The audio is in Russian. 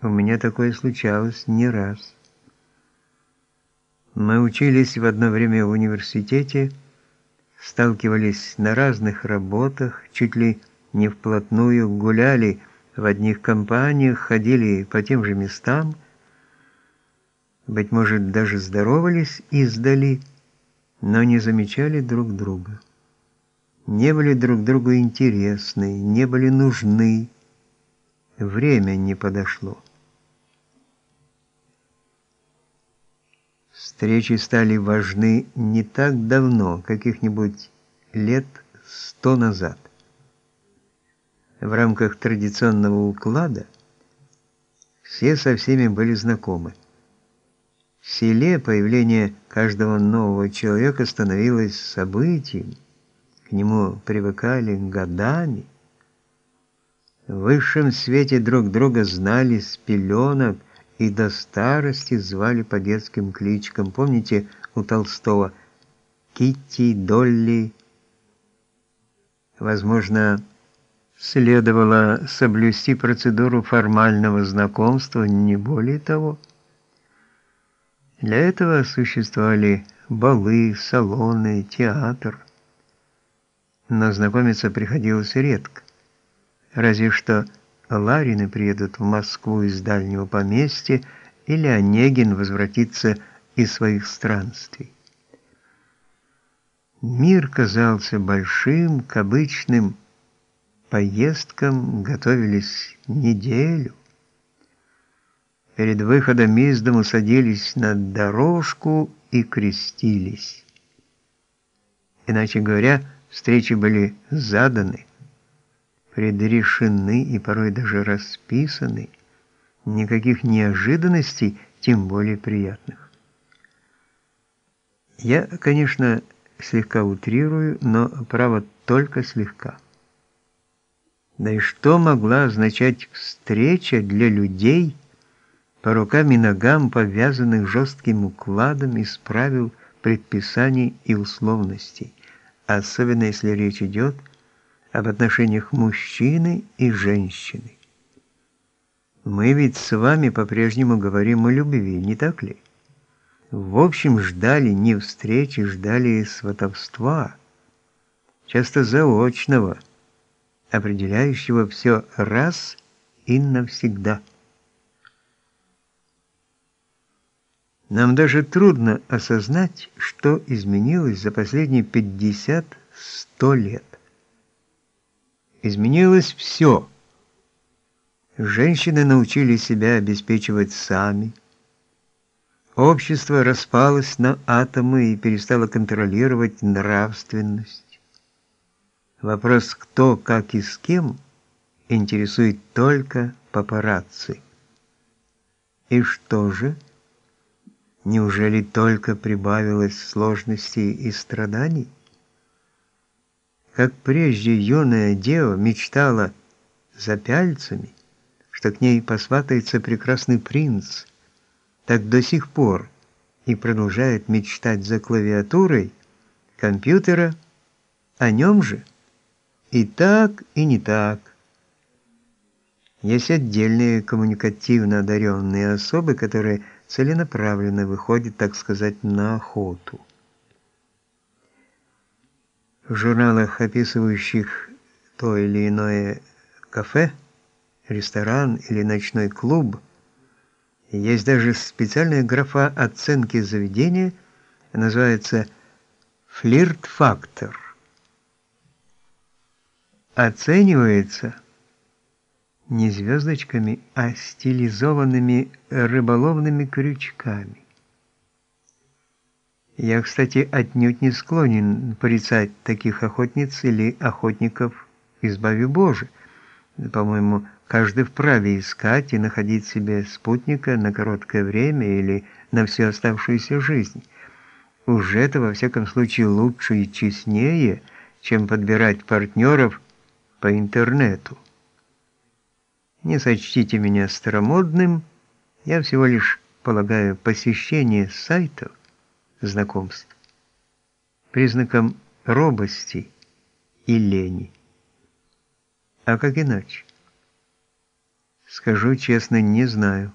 У меня такое случалось не раз. Мы учились в одно время в университете, сталкивались на разных работах, чуть ли не вплотную гуляли в одних компаниях, ходили по тем же местам, быть может, даже здоровались издали, но не замечали друг друга. Не были друг другу интересны, не были нужны. Время не подошло. Встречи стали важны не так давно, каких-нибудь лет сто назад. В рамках традиционного уклада все со всеми были знакомы. В селе появление каждого нового человека становилось событием, к нему привыкали годами. В высшем свете друг друга знали с пеленок и до старости звали по детским кличкам. Помните у Толстого Китти, Долли? Возможно, следовало соблюсти процедуру формального знакомства, не более того. Для этого существовали балы, салоны, театр. Но знакомиться приходилось редко. Разве что Ларины приедут в Москву из дальнего поместья, или Онегин возвратится из своих странствий. Мир казался большим, к обычным поездкам готовились неделю. Перед выходом из дому садились на дорожку и крестились. Иначе говоря, встречи были заданы, предрешены и порой даже расписаны. Никаких неожиданностей, тем более приятных. Я, конечно, слегка утрирую, но право только слегка. Да и что могла означать встреча для людей, по рукам и ногам повязанных жестким укладом из правил, предписаний и условностей, особенно если речь идет об отношениях мужчины и женщины. Мы ведь с вами по-прежнему говорим о любви, не так ли? В общем, ждали не встречи, ждали сватовства, часто заочного, определяющего все раз и навсегда. Нам даже трудно осознать, что изменилось за последние 50-100 лет. Изменилось все. Женщины научили себя обеспечивать сами. Общество распалось на атомы и перестало контролировать нравственность. Вопрос кто, как и с кем интересует только папарацци. И что же? Неужели только прибавилось сложностей и страданий? Как прежде юная дева мечтала за пяльцами, что к ней посватается прекрасный принц, так до сих пор и продолжает мечтать за клавиатурой компьютера о нем же. И так, и не так. Есть отдельные коммуникативно одаренные особы, которые целенаправленно выходит, так сказать, на охоту. В журналах, описывающих то или иное кафе, ресторан или ночной клуб, есть даже специальная графа оценки заведения, называется «флирт-фактор». Оценивается – не звездочками, а стилизованными рыболовными крючками. Я, кстати, отнюдь не склонен порицать таких охотниц или охотников, избави Боже. По-моему, каждый вправе искать и находить себе спутника на короткое время или на всю оставшуюся жизнь. Уж это, во всяком случае, лучше и честнее, чем подбирать партнеров по интернету. Не сочтите меня старомодным, я всего лишь полагаю посещение сайтов знакомств признаком робости и лени. А как иначе? Скажу честно, не знаю.